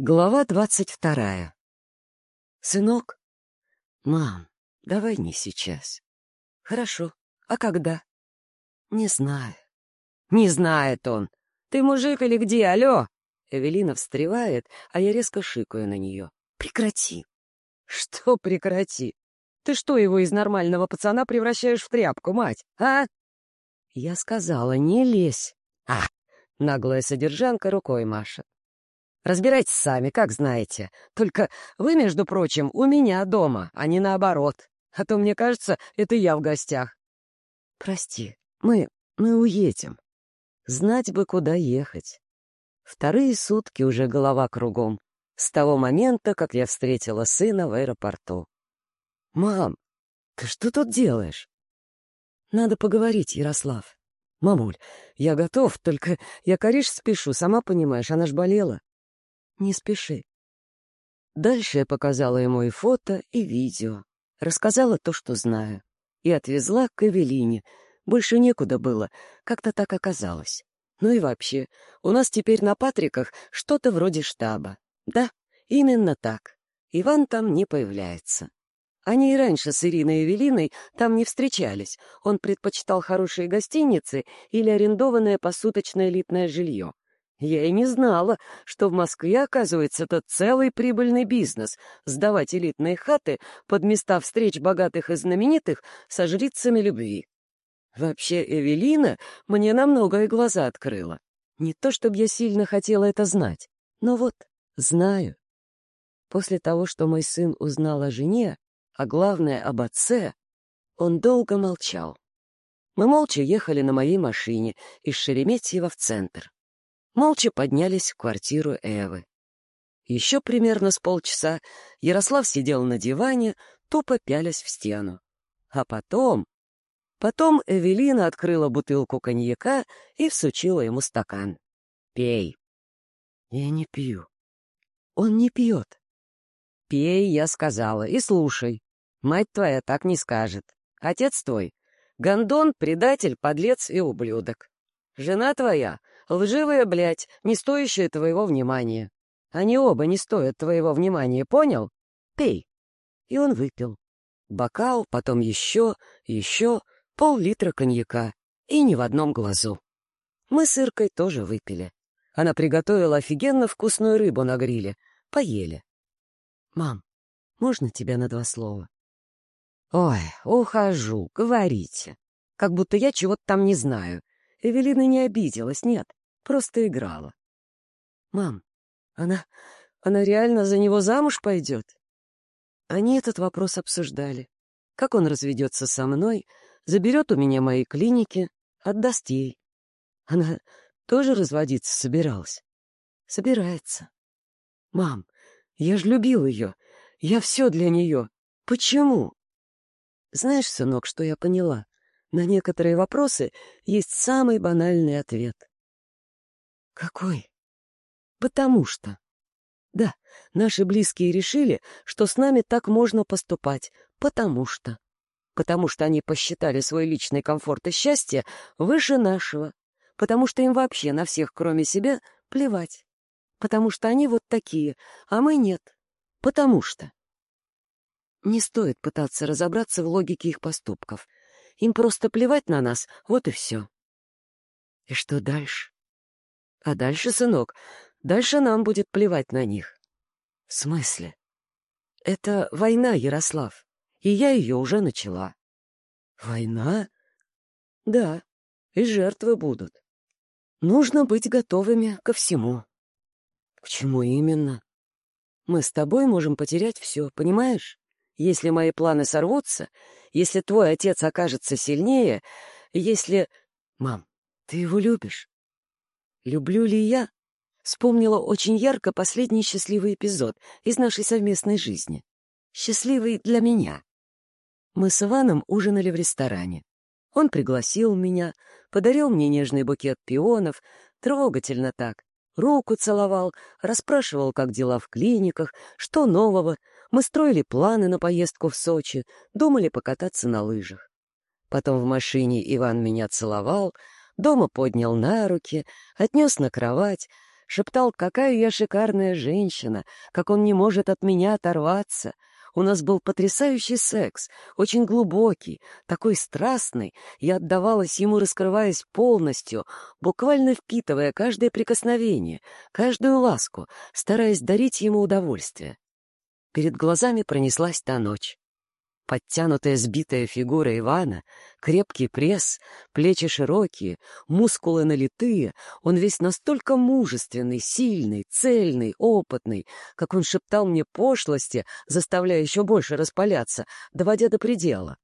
Глава двадцать вторая. «Сынок? Мам, давай не сейчас. Хорошо. А когда? Не знаю. Не знает он. Ты мужик или где, алло? Эвелина встревает, а я резко шикаю на нее. Прекрати. Что прекрати? Ты что, его из нормального пацана превращаешь в тряпку, мать, а? Я сказала, не лезь. А, наглая содержанка рукой машет. Разбирайтесь сами, как знаете. Только вы, между прочим, у меня дома, а не наоборот. А то, мне кажется, это я в гостях. Прости, мы... мы уедем. Знать бы, куда ехать. Вторые сутки уже голова кругом. С того момента, как я встретила сына в аэропорту. «Мам, ты что тут делаешь?» «Надо поговорить, Ярослав». «Мамуль, я готов, только я кориш спешу, сама понимаешь, она ж болела». Не спеши. Дальше я показала ему и фото, и видео. Рассказала то, что знаю. И отвезла к Эвелине. Больше некуда было. Как-то так оказалось. Ну и вообще, у нас теперь на Патриках что-то вроде штаба. Да, именно так. Иван там не появляется. Они и раньше с Ириной и Эвелиной там не встречались. Он предпочитал хорошие гостиницы или арендованное посуточное элитное жилье. Я и не знала, что в Москве, оказывается, это целый прибыльный бизнес — сдавать элитные хаты под места встреч богатых и знаменитых со жрицами любви. Вообще, Эвелина мне на многое глаза открыла. Не то, чтобы я сильно хотела это знать, но вот знаю. После того, что мой сын узнал о жене, а главное — об отце, он долго молчал. Мы молча ехали на моей машине из Шереметьево в центр молча поднялись в квартиру Эвы. Еще примерно с полчаса Ярослав сидел на диване, тупо пялясь в стену. А потом... Потом Эвелина открыла бутылку коньяка и всучила ему стакан. «Пей». «Я не пью». «Он не пьет». «Пей», — я сказала, — «и слушай. Мать твоя так не скажет. Отец твой — гондон, предатель, подлец и ублюдок. Жена твоя Лживая, блядь, не стоящая твоего внимания. Они оба не стоят твоего внимания, понял? Пей. И он выпил. Бокал, потом еще, еще, пол-литра коньяка. И ни в одном глазу. Мы с Иркой тоже выпили. Она приготовила офигенно вкусную рыбу на гриле. Поели. «Мам, можно тебя на два слова?» «Ой, ухожу, говорите. Как будто я чего-то там не знаю. Эвелина не обиделась, нет. Просто играла. «Мам, она... она реально за него замуж пойдет?» Они этот вопрос обсуждали. Как он разведется со мной, заберет у меня мои клиники, отдаст ей. Она тоже разводиться собиралась? Собирается. «Мам, я ж любил ее. Я все для нее. Почему?» Знаешь, сынок, что я поняла? На некоторые вопросы есть самый банальный ответ. Какой? Потому что. Да, наши близкие решили, что с нами так можно поступать, потому что. Потому что они посчитали свой личный комфорт и счастье выше нашего. Потому что им вообще на всех, кроме себя, плевать. Потому что они вот такие, а мы нет. Потому что. Не стоит пытаться разобраться в логике их поступков. Им просто плевать на нас, вот и все. И что дальше? А дальше, сынок, дальше нам будет плевать на них. В смысле? Это война, Ярослав, и я ее уже начала. Война? Да, и жертвы будут. Нужно быть готовыми ко всему. К чему именно? Мы с тобой можем потерять все, понимаешь? Если мои планы сорвутся, если твой отец окажется сильнее, если... Мам, ты его любишь? Люблю ли я? Вспомнила очень ярко последний счастливый эпизод из нашей совместной жизни. Счастливый для меня. Мы с Иваном ужинали в ресторане. Он пригласил меня, подарил мне нежный букет пионов, трогательно так. Руку целовал, расспрашивал, как дела в клиниках, что нового. Мы строили планы на поездку в Сочи, думали покататься на лыжах. Потом в машине Иван меня целовал, Дома поднял на руки, отнес на кровать, Шептал, какая я шикарная женщина, как он не может от меня оторваться. У нас был потрясающий секс, очень глубокий, такой страстный. Я отдавалась ему, раскрываясь полностью, буквально впитывая каждое прикосновение, каждую ласку, стараясь дарить ему удовольствие. Перед глазами пронеслась та ночь. Подтянутая сбитая фигура Ивана, крепкий пресс, плечи широкие, мускулы налитые, он весь настолько мужественный, сильный, цельный, опытный, как он шептал мне пошлости, заставляя еще больше распаляться, доводя до предела.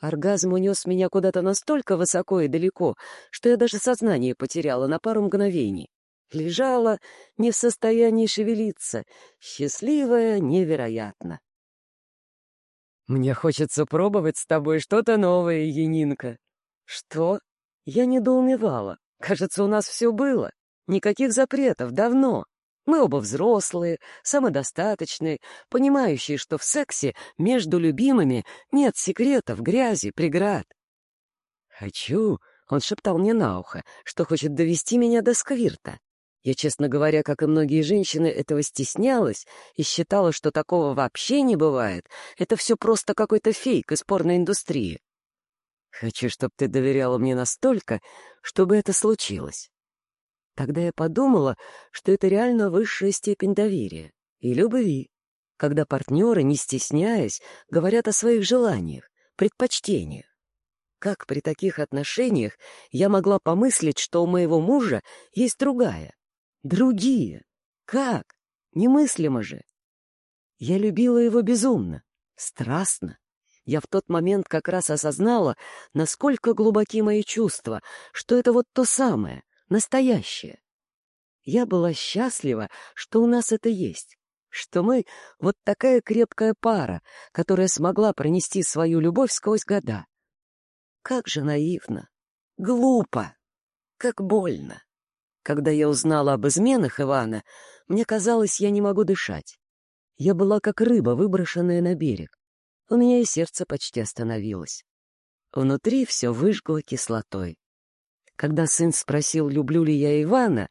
Оргазм унес меня куда-то настолько высоко и далеко, что я даже сознание потеряла на пару мгновений. Лежала не в состоянии шевелиться, счастливая невероятно. «Мне хочется пробовать с тобой что-то новое, Янинка». «Что?» Я недоумевала. Кажется, у нас все было. Никаких запретов, давно. Мы оба взрослые, самодостаточные, понимающие, что в сексе между любимыми нет секретов, грязи, преград. «Хочу», — он шептал мне на ухо, что хочет довести меня до сквирта. Я, честно говоря, как и многие женщины, этого стеснялась и считала, что такого вообще не бывает. Это все просто какой-то фейк из порноиндустрии. Хочу, чтобы ты доверяла мне настолько, чтобы это случилось. Тогда я подумала, что это реально высшая степень доверия и любви, когда партнеры, не стесняясь, говорят о своих желаниях, предпочтениях. Как при таких отношениях я могла помыслить, что у моего мужа есть другая, Другие. Как? Немыслимо же. Я любила его безумно, страстно. Я в тот момент как раз осознала, насколько глубоки мои чувства, что это вот то самое, настоящее. Я была счастлива, что у нас это есть, что мы вот такая крепкая пара, которая смогла пронести свою любовь сквозь года. Как же наивно, глупо, как больно. Когда я узнала об изменах Ивана, мне казалось, я не могу дышать. Я была как рыба, выброшенная на берег. У меня и сердце почти остановилось. Внутри все выжгло кислотой. Когда сын спросил, люблю ли я Ивана,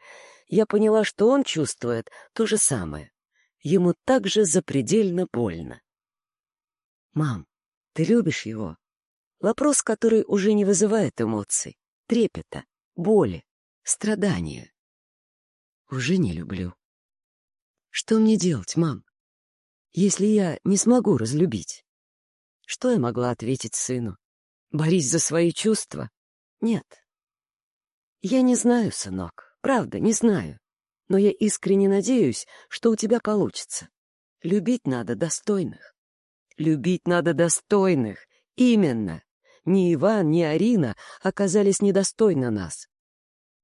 я поняла, что он чувствует то же самое. Ему также запредельно больно. «Мам, ты любишь его?» Вопрос, который уже не вызывает эмоций, трепета, боли страдания. Уже не люблю. Что мне делать, мам, если я не смогу разлюбить? Что я могла ответить сыну? Борись за свои чувства? Нет. Я не знаю, сынок, правда, не знаю. Но я искренне надеюсь, что у тебя получится. Любить надо достойных. Любить надо достойных. Именно. Ни Иван, ни Арина оказались недостойны нас.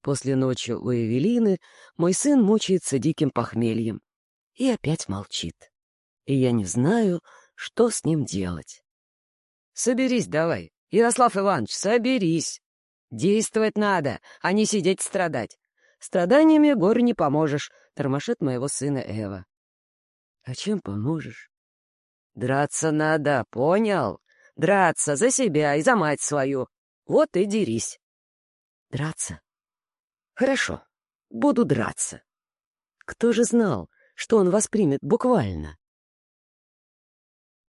После ночи у Эвелины мой сын мучается диким похмельем и опять молчит. И я не знаю, что с ним делать. «Соберись давай, Ярослав Иванович, соберись. Действовать надо, а не сидеть страдать. Страданиями горе не поможешь», — тормошит моего сына Эва. «А чем поможешь?» «Драться надо, понял? Драться за себя и за мать свою. Вот и дерись». «Драться? Хорошо, буду драться. Кто же знал, что он воспримет буквально?